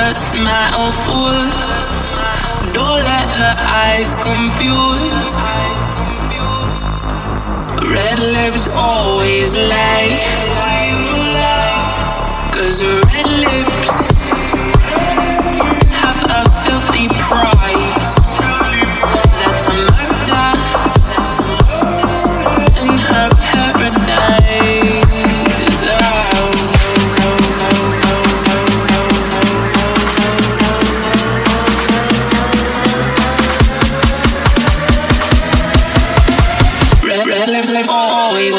her smile fool. Don't let her eyes confuse. Red lips always lie. Cause red lips Lips, lips always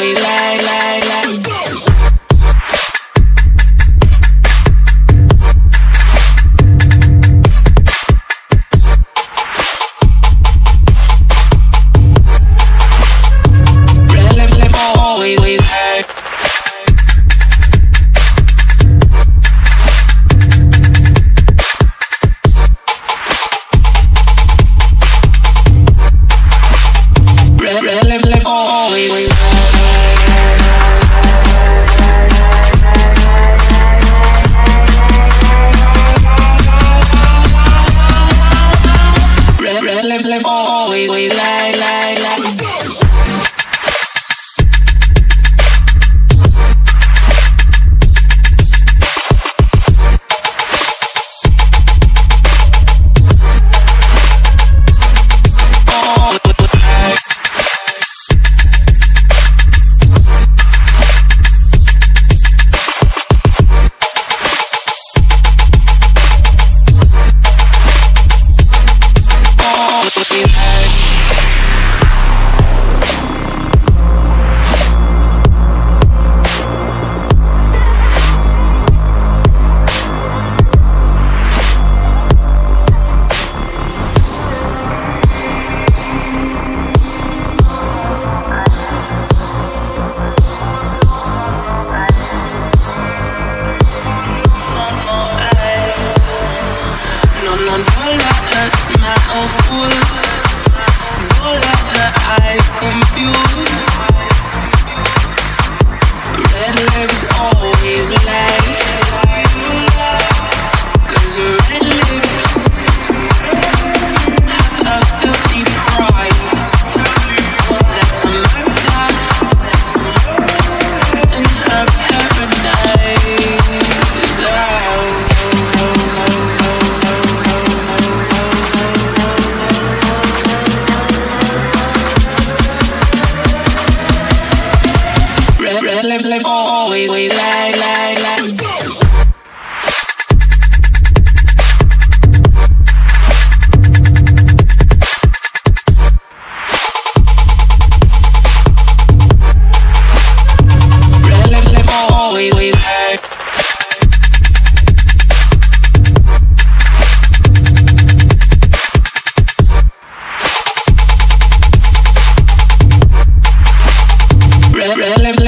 Red, lips, lips always lie, lie, lie. No, don't let her smile fool. Don't let her eyes confuse. Lips, lips always lie, lie, lie. Red lips, lips always lie. Red, red lips,